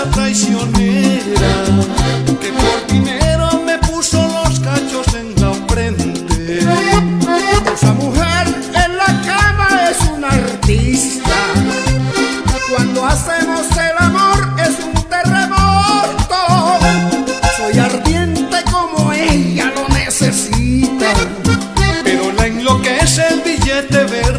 Esa traicionera que por dinero me puso los cachos en la frente. Esa mujer en la cama es una artista. Cuando hacemos el amor es un terremoto. Soy ardiente como ella lo necesita. Pero la enloquece el billete verde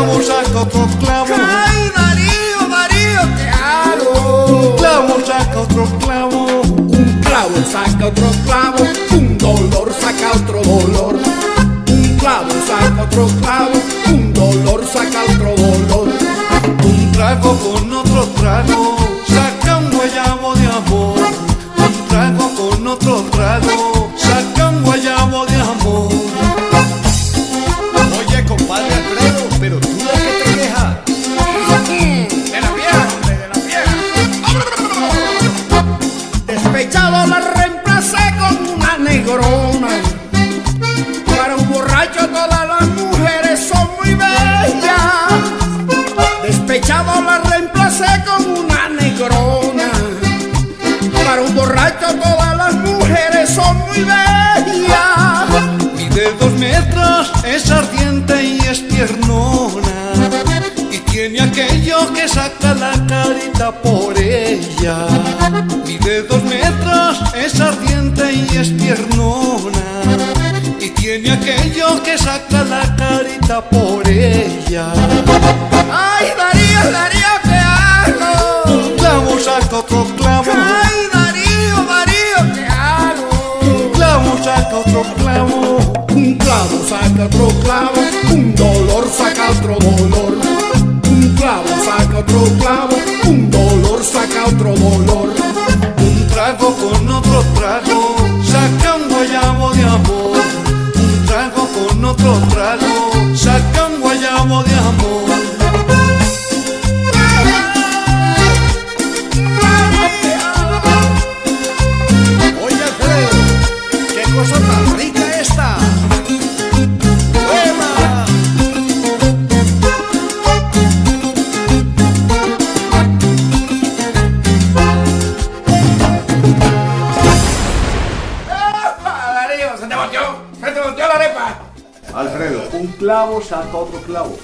clavo saca otro clavo. Ay, Darío, Darío, ¿qué hago? Un clavo saca otro clavo. Un clavo saca otro clavo, pero tú de qué te quejas. De la vieja, hombre, de la vieja. Despechado la reemplacé con una negrona. Para un borracho todas las mujeres son muy bellas. Despechado la reemplacé con una que saca la carita por ella. Mide dos metros, es ardiente y es tiernona. Y tiene aquello que saca la carita por ella. Ay, Darío, Darío, ¿qué hago? Un clavo saca otro clavo. Ay, Darío, Darío, ¿qué hago? Un clavo saca otro clavo. Un clavo saca otro clavo, otro clavo, un dolor saca otro dolor. Un trago con otro trago, saca un guayabo de amor. Un trago con otro trago, saca un guayabo de amor. Oye, Alfredo, qué cosa tan rica esta. ¡Se te volteó la arepa! Alfredo, un clavo saca otro clavo.